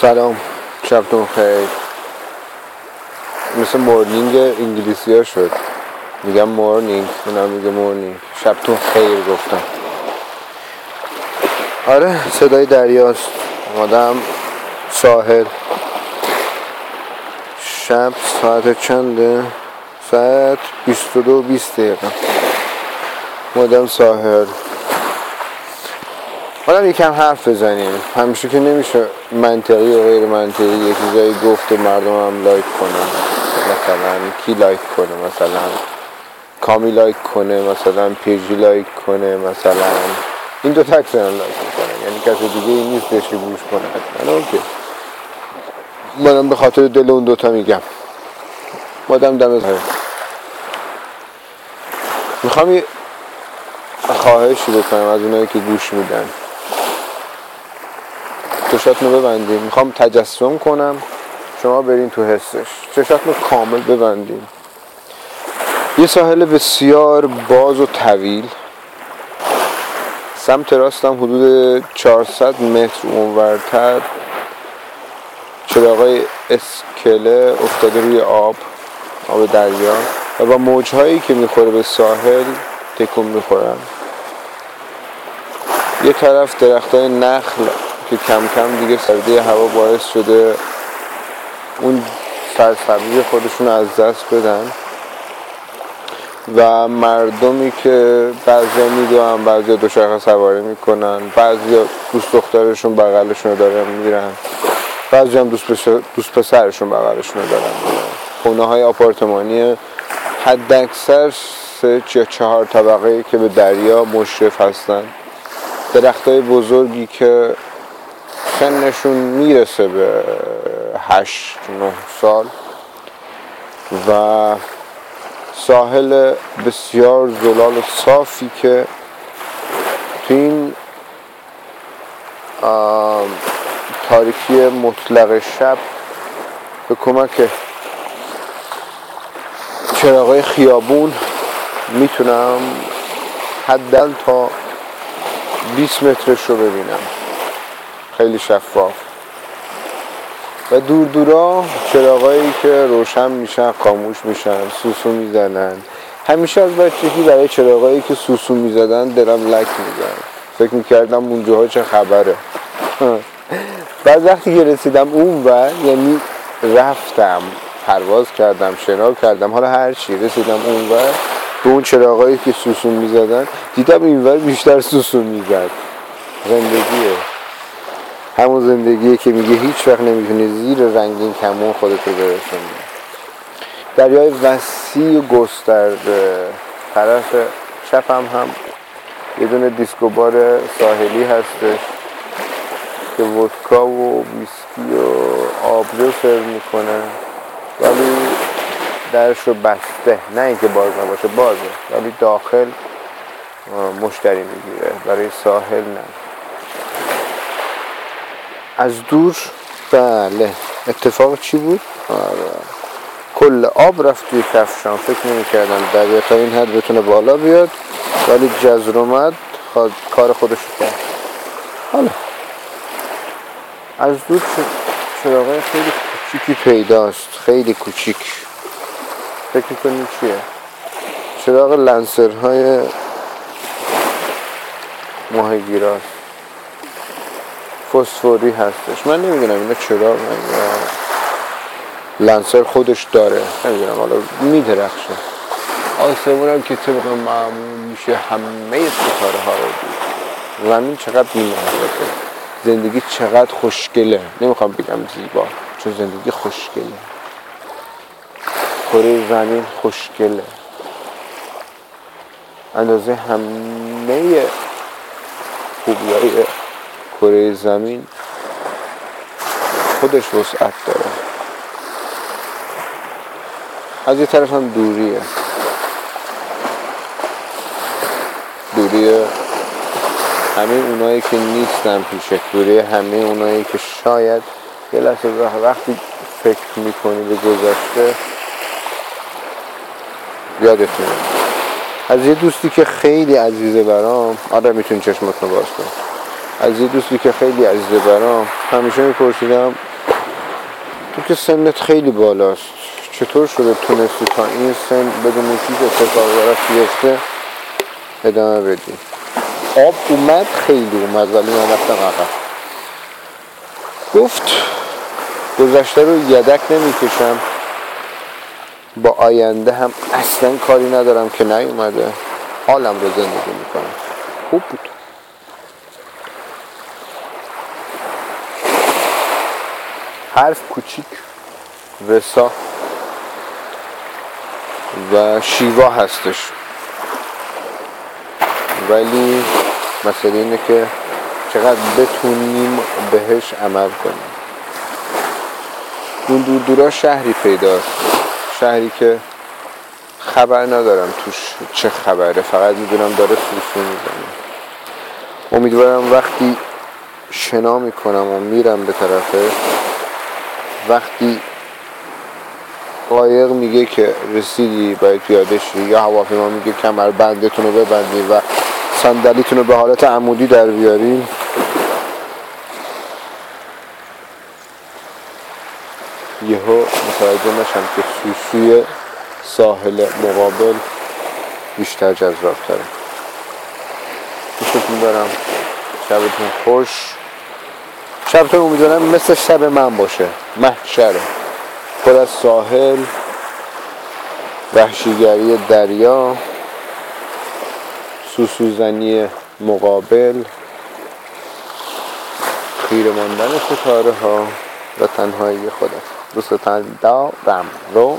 سلام شبتون خیر. مثل مورنینگ انگلیسی ها شد. میگم مورنینگ اونم میگه مورنینگ شبتون خیر گفتم. آره صدای دریاست. آمادم ساحل. شب ساعت چنده؟ ساعت 22 20 دقیقه. مادم ساحل. حالا یکم حرف بزنیم. همیشه که نمیشه منطقی و غیر منطقی یه چیزایی گفت و مردم هم لایک کنن. مثلا کی لایک کنه؟ مثلا کامی لایک کنه مثلا پیجی لایک کنه مثلا این دو تا لایک می‌کنن. یعنی کسی دیگه این نیست که گوش کنه. حتما okay. منم به خاطر دل اون دوتا میگم. مادم دم می‌خوام یه خواهشی بکنم از اونایی که گوش میدن. چشاتونو ببندیم می‌خوام تجسم کنم. شما برین تو حسش. چشاتونو کامل ببندیم یه ساحل بسیار باز و طویل. سمت راستم حدود 400 متر اونورتر. چراغای اسکله افتاده روی آب آب دریا. و با موجهایی که می‌خوره به ساحل تکون می‌خورن. یه طرف درخت های نخل که کم کم دیگه سردی هوا باعث شده اون سرسبزی خودشون از دست بدن. و مردمی که بعضی می‌دونن بعضی دوچرخه سواری می‌کنن بعضی دوست دخترشون بغلشون رو دارن میرن بعضی هم دوست, دوست پسرشون بغلشون رو دارن میرن خونه های آپارتمانی حد اکثر سه یا چهار طبقه که به دریا مشرف هستن. درخت های بزرگی که سنشون می‌رسه به هشت نه سال. و ساحل بسیار زلال و صافی که تو این تاریکی مطلق شب به کمک چراغای خیابون می‌تونم حداقل تا 20 مترش رو ببینم. خیلی شفاف. و دور دورا چراغایی که روشن میشن خاموش میشن سوسو می‌زنن. همیشه از بچگی برای چراغایی که سوسو می‌زدن درم لک میزن فکر می‌کردم اونجاها چه خبره. بعد وقتی که رسیدم اون و یعنی رفتم پرواز کردم شنا کردم حالا هر چی رسیدم اون و به اون چراغایی که سوسون می‌زدن دیدم اینور بیشتر سوسون می‌زد. زندگیه. همون زندگیه که میگه هیچ وقت نمی‌تونی زیر رنگین کمون خودت رو برسونی. دریای وسیع و گسترده. طرف چپم هم یه دونه دیسکوبار ساحلی هستش که ودکا و ویسکی و آبجو سرو می‌کنه. ولی درش رو بسته. نه اینکه باز نباشه بازه. ولی داخل مشتری می‌گیره. برای ساحل نه. از دور بله. اتفاق چی بود؟ آره. کل آب رفت توی کفشان فکر نمی کردم دریا تا این حد بتونه بالا بیاد ولی جزر اومد کار خودش کرد. حالا. از دور چراغه خیلی کوچیکی پیداست. خیلی کوچیک. فکر می‌کنی چیه؟ چراغ لنسرهای ماهگیراست فسفوری هستش. من نمی‌دونم اینا چرا لنسر خودش داره. نمی‌دونم حالا میدرخشه. آسمون هم که طبق معمول میشه همه ستاره ها رو دید. زمین چقدر بیمهرته زندگی چقدر خوشگله. نمی‌خوام بگم زیبا چون زندگی خوشگله. کره زمین خوشگله. اندازه همه خوبی های کره زمین خودش وسعت داره. از یه طرف هم دوریه. دوریه همه اونایی که نیستن پیشت دوریه همه اونایی که شاید یه لحظه وقتی فکر می‌کنی به گذشته یادت از یه دوستی که خیلی عزیزه برام آره می‌تونی چشمت باز کن از یه دوستی که خیلی عزیزه برام همیشه میپرسیدم تو که سنت خیلی بالاست چطور شده تونستی تا این سن بدون چیز اتفاق برات بیفته ادامه بدی؟ آب اومد خیلی اومد ولی من رفتم عقب. گفت گذشته رو یدک نمی‌کشم. با آینده هم اصلا کاری ندارم که نیومده. حالم رو زندگی می‌کنم. خوب بود. حرف کوچیک وسا و شیوا هستش. ولی مسئله اینه که چقدر بتونیم بهش عمل کنیم. اون دور دورا شهری پیداست شهری که خبر ندارم توش چه خبره. فقط می‌دونم داره سوسو می‌زنه. امیدوارم وقتی شنا می‌کنم و میرم به طرفه وقتی قایق میگه که رسیدی باید پیاده شی یا هواپیما میگه کمر بندتون رو ببندی و صندلیتون رو به حالت عمودی در بیارین یهو متوجه نشم که سوسوی ساحل مقابل بیشتر جذاب تره دوستتون دارم. شبتون خوش. شبتون امیدوارم مثل شب من باشه. محشره پر از ساحل. وحشیگری دریا. سوسوزنی مقابل. خیره ماندن ستاره ها و تنهایی خودت. دوستتان دارم رو